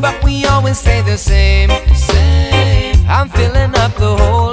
but we always say the same. same. I'm filling up the hole.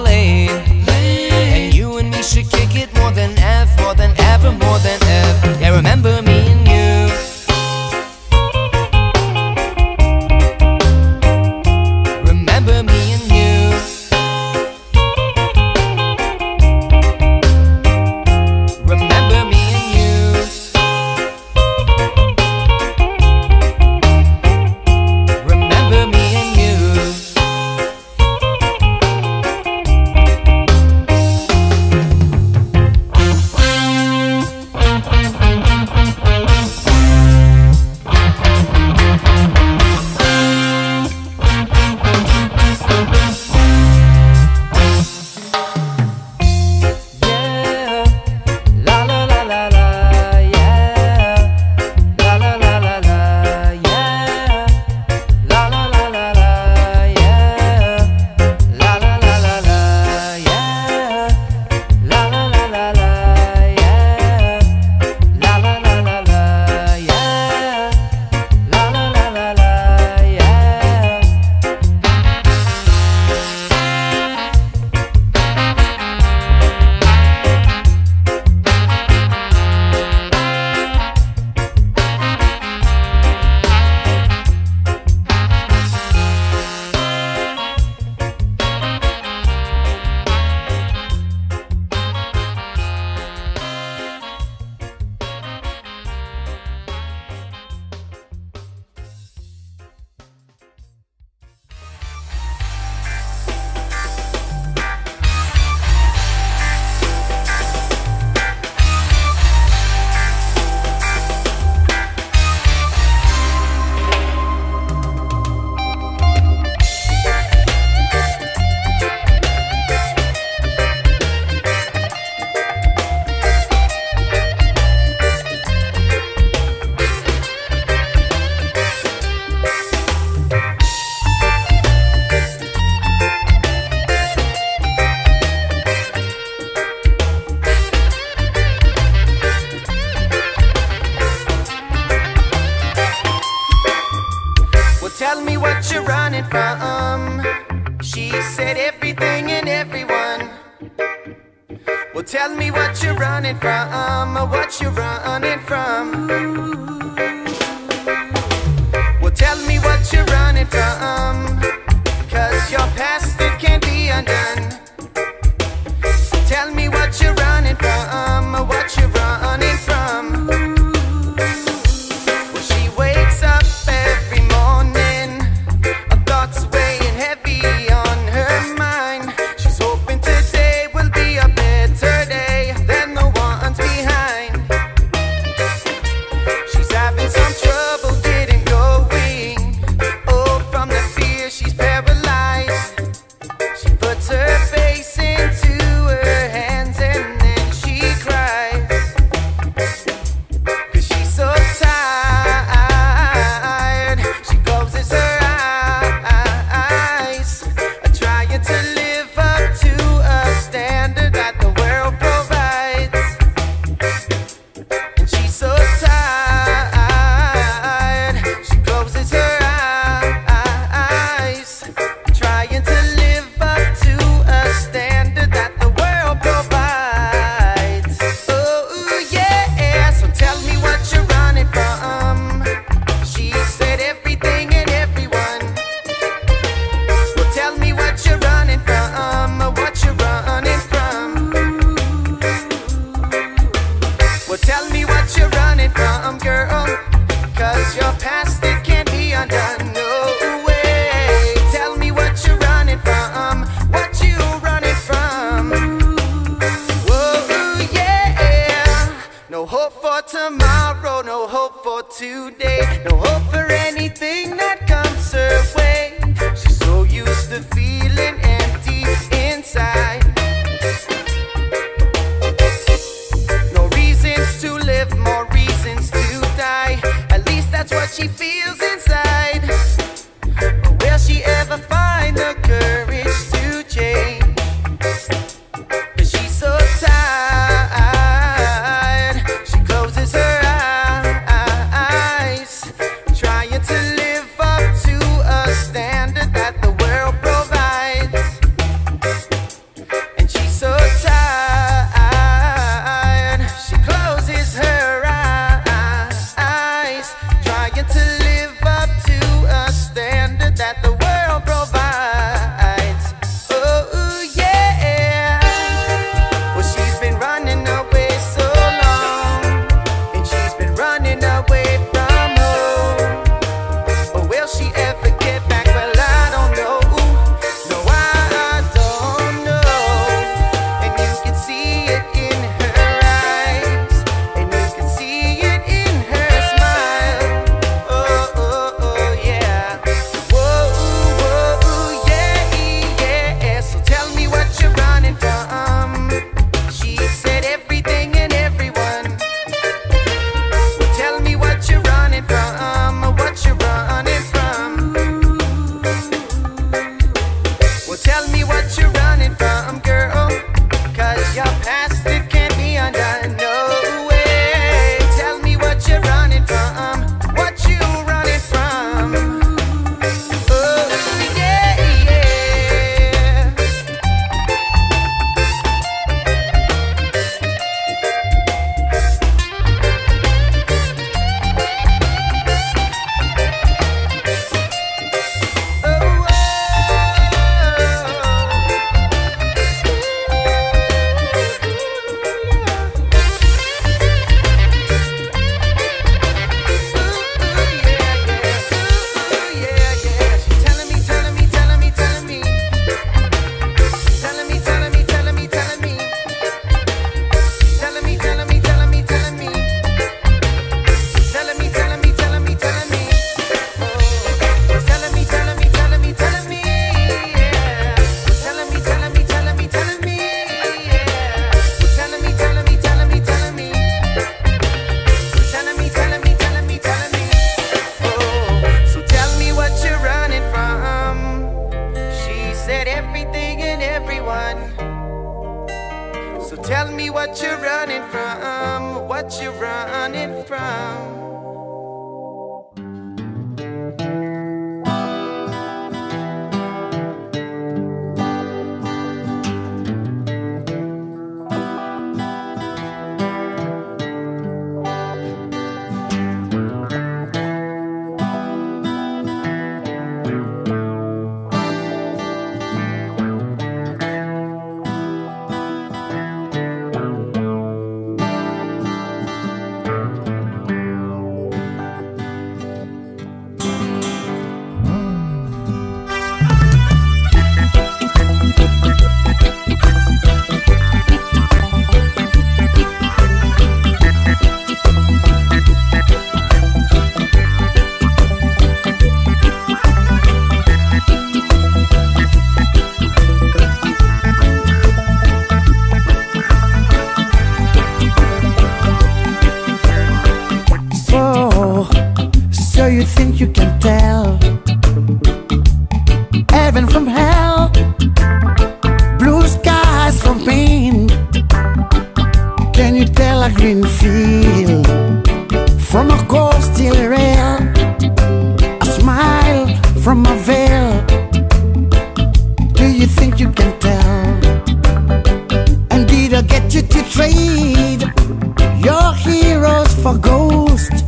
for ghosts,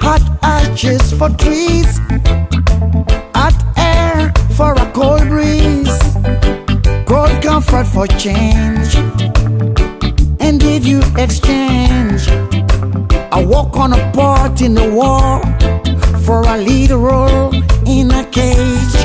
hot ashes for trees, hot air for a cold breeze, cold comfort for change. And did you exchange? I walk on a part in the war for a lead role in a cage.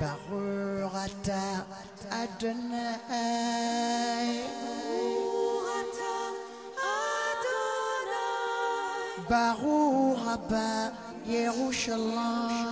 بغورة أدناي بغورة أدناي بغورة يروشلايم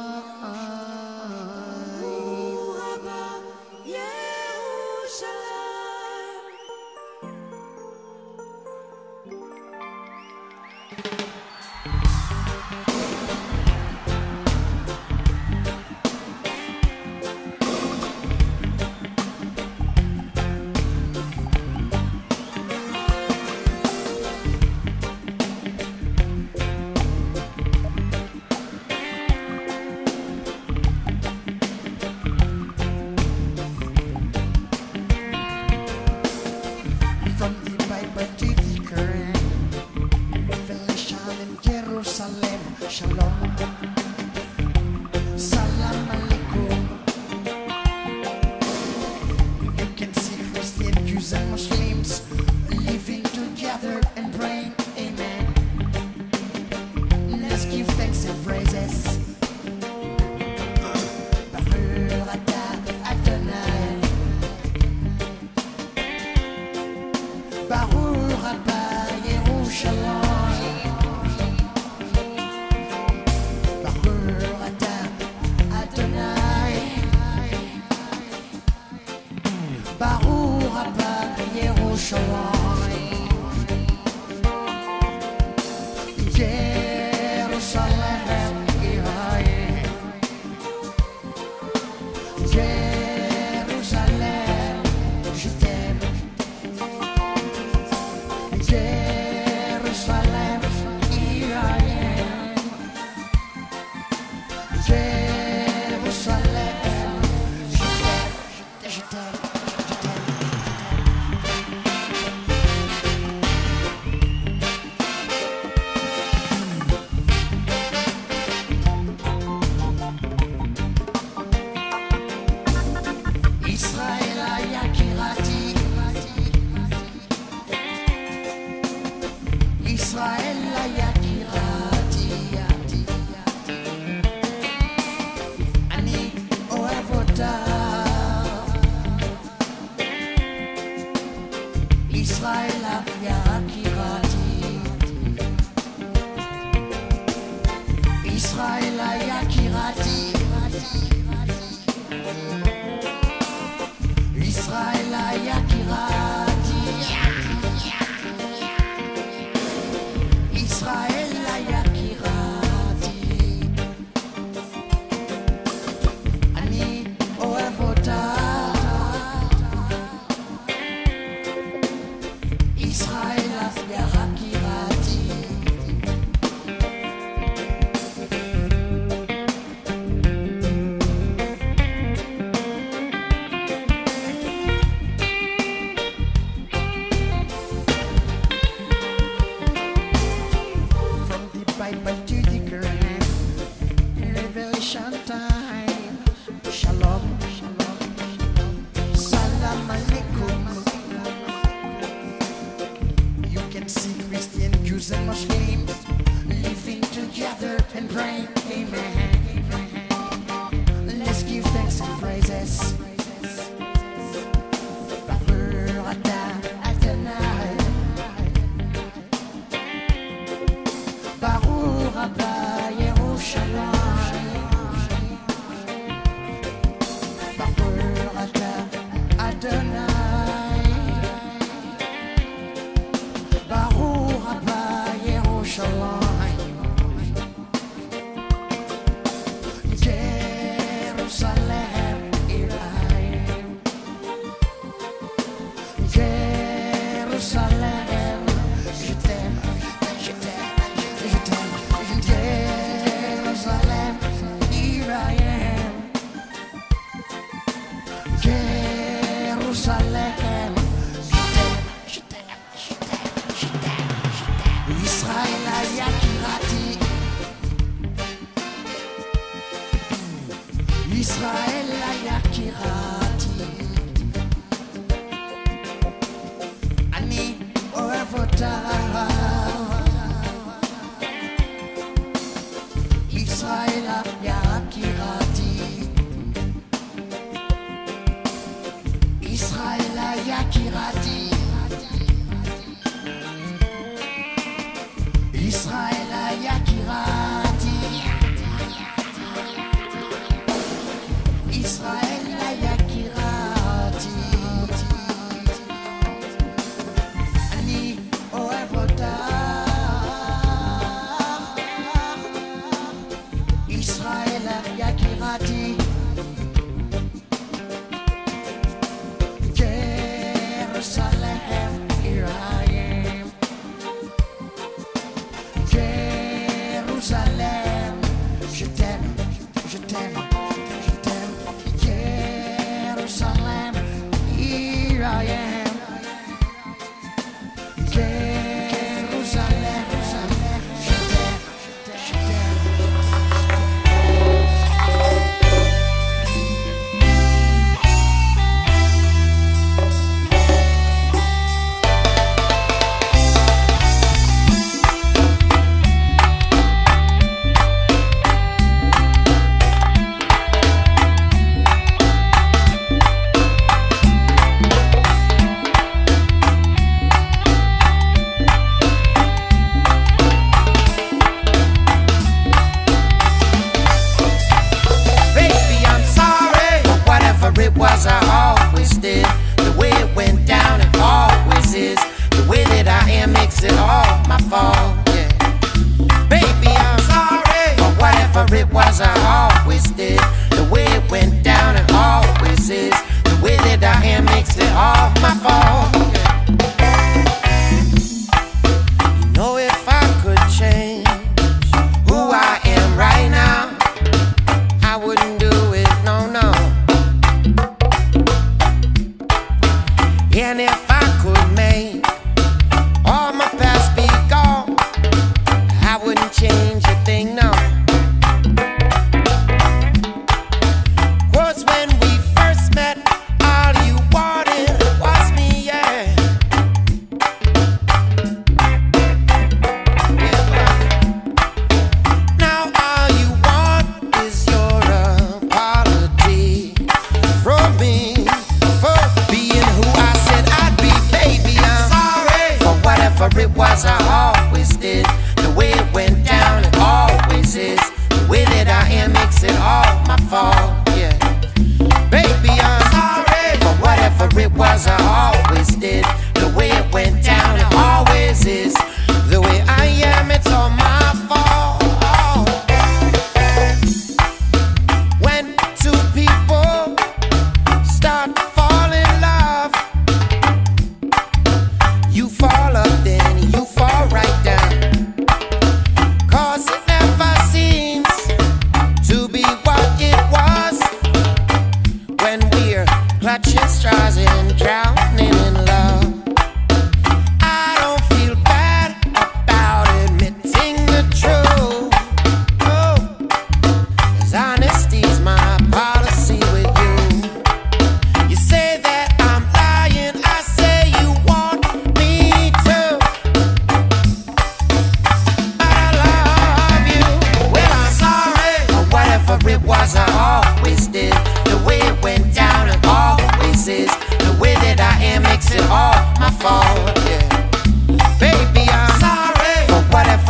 And if I could make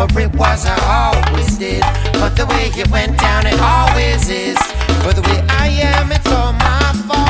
for it was, I always did. But the way it went down, it always is. For the way I am, it's all my fault.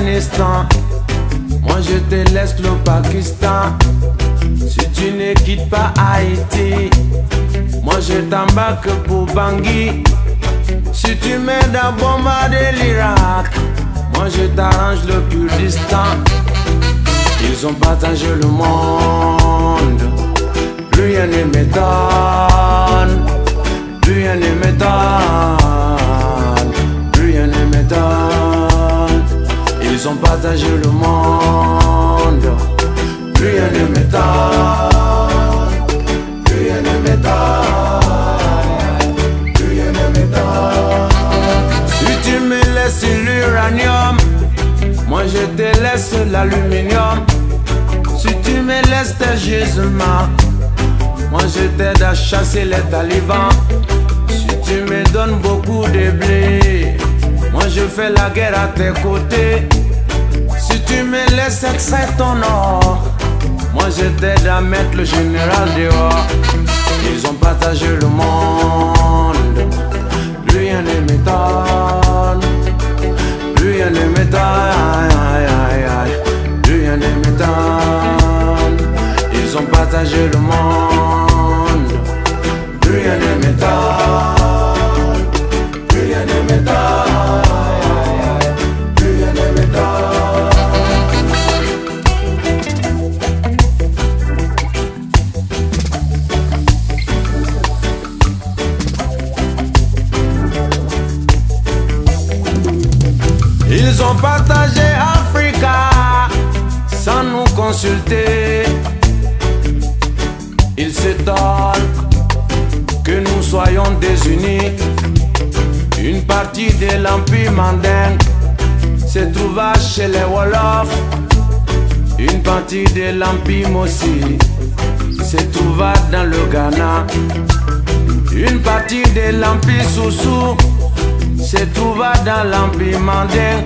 l'Afghanistan. Moi je te laisse le Pakistan. Si tu ne quittes pas Haïti, moi je t'embarque pour Bangui. Si tu m'aides à bombarder l'Irak, moi je t'arrange le Kurdistan. Ils ont partagé le monde, plus rien ne m'étonne, plus rien ne Plus on partage le monde, plus rien ne m'étonne, plus rien ne m'étonne, plus rien ne m'étonne. Si tu me laisses l'uranium, moi je te laisse l'aluminium. Si tu me laisses tes gisements, moi je t'aide à chasser les talibans. Si tu me donnes beaucoup de blé, moi je fais la guerre à tes côtés. Tu me laisses extraire ton or, moi je t'aide à mettre le général dehors. Ils ont partagé le monde, rien ne m'étonne. Rien ne m'étonne, rien ne m'étonne. Ils ont partagé le monde, rien ne m'étonne. Rien ne m'étonne, consulter. Ils s'étonnent que nous soyons désunis. Une partie de l'Empire mandingue se trouva chez les Wolofs. Une partie de l'Empire Mossi se trouva dans le Ghana. Une partie de l'Empire Soussou se trouva dans l'Empire mandin.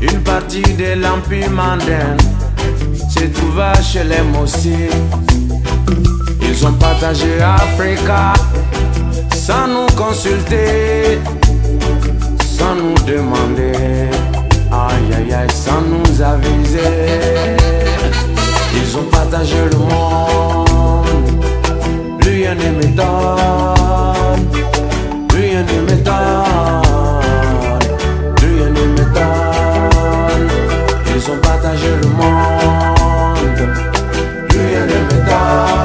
Une partie de l'Empire mandin se trouva chez les Mossi. Ils ont partagé Africa sans nous consulter, sans nous demander, aïe aïe aïe, sans nous aviser. Ils ont partagé le monde, plus rien ne m'étonne. Rien ne m'étonne, rien ne m'étonne. Ils ont partagé le monde. Rien ne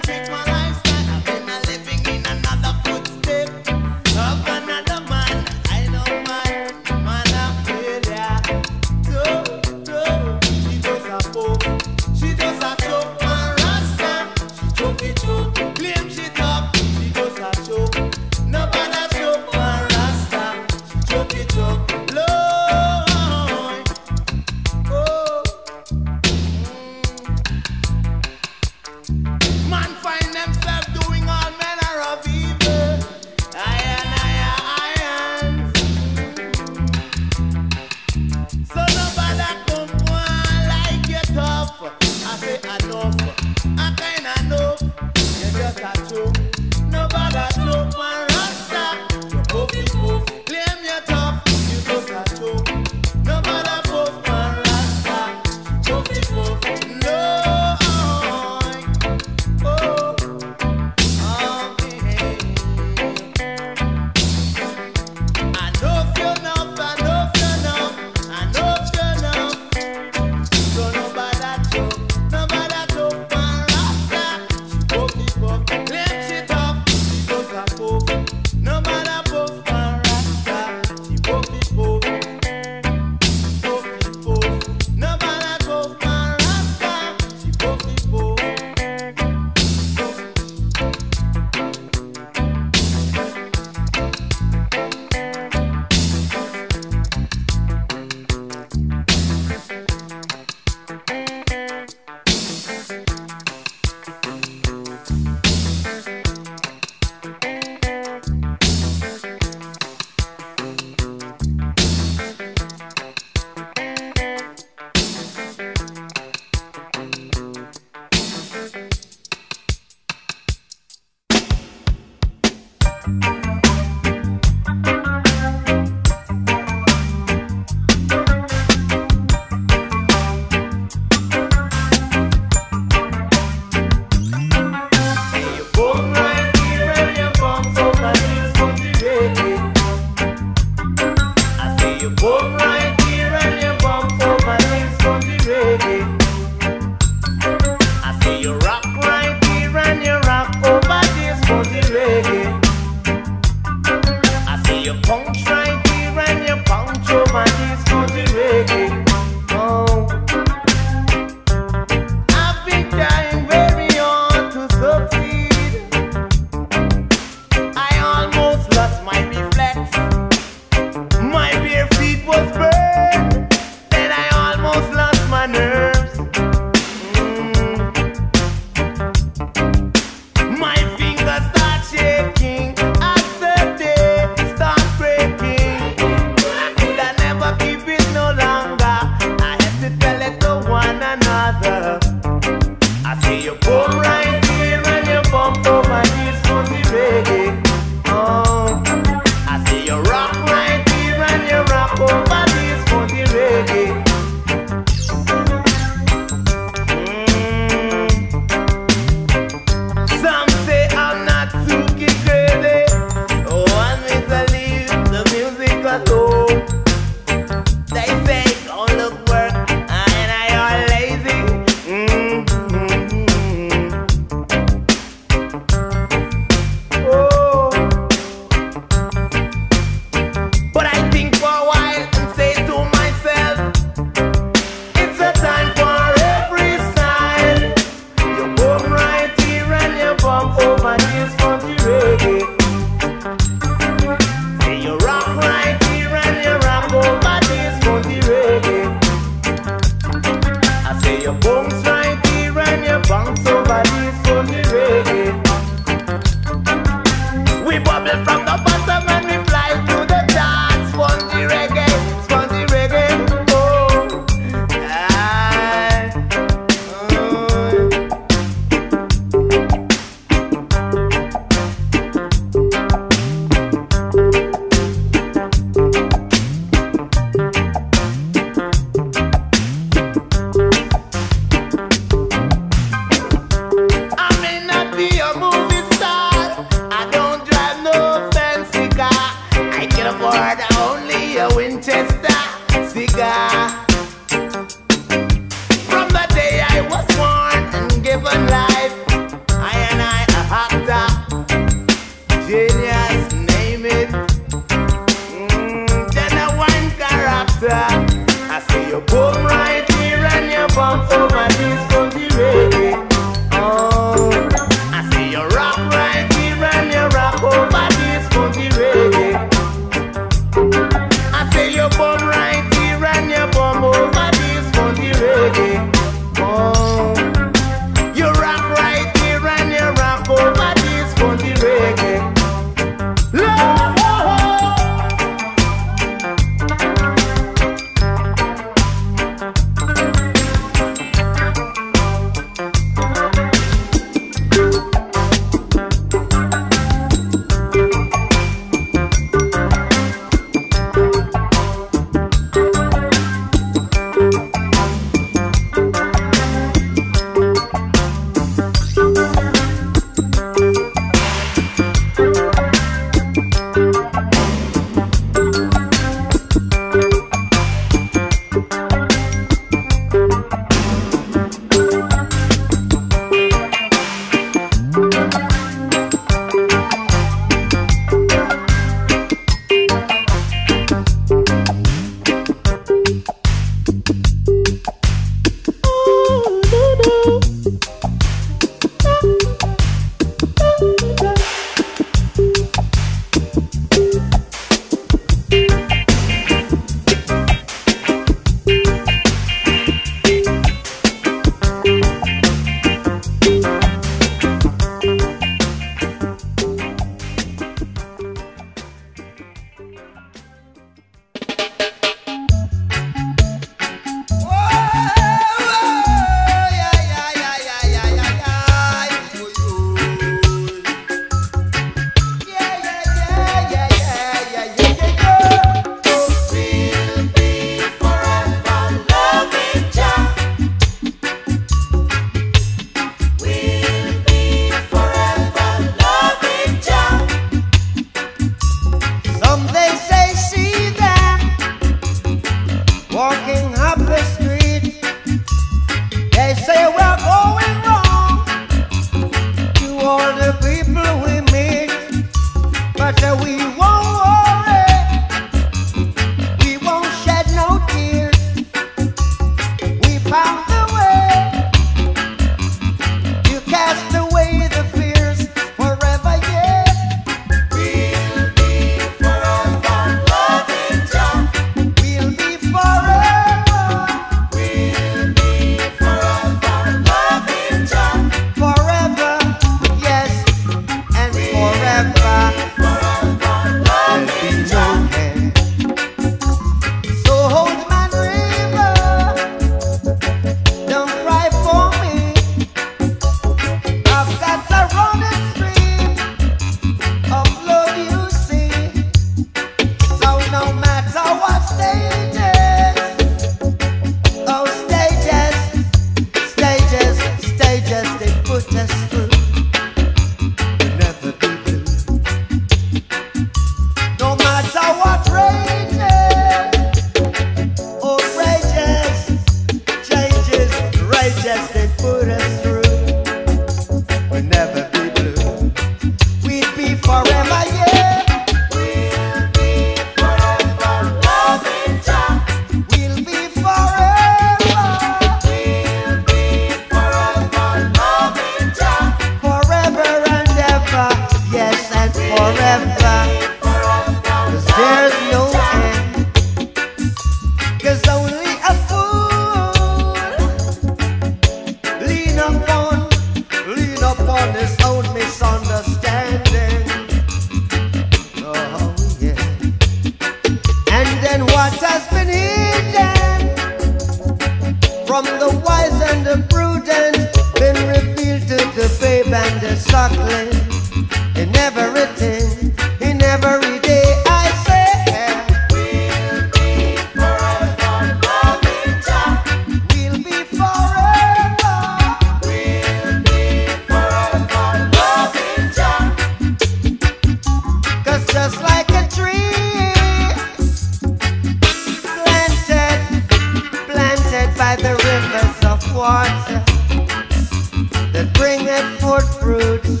that bring that forth fruits.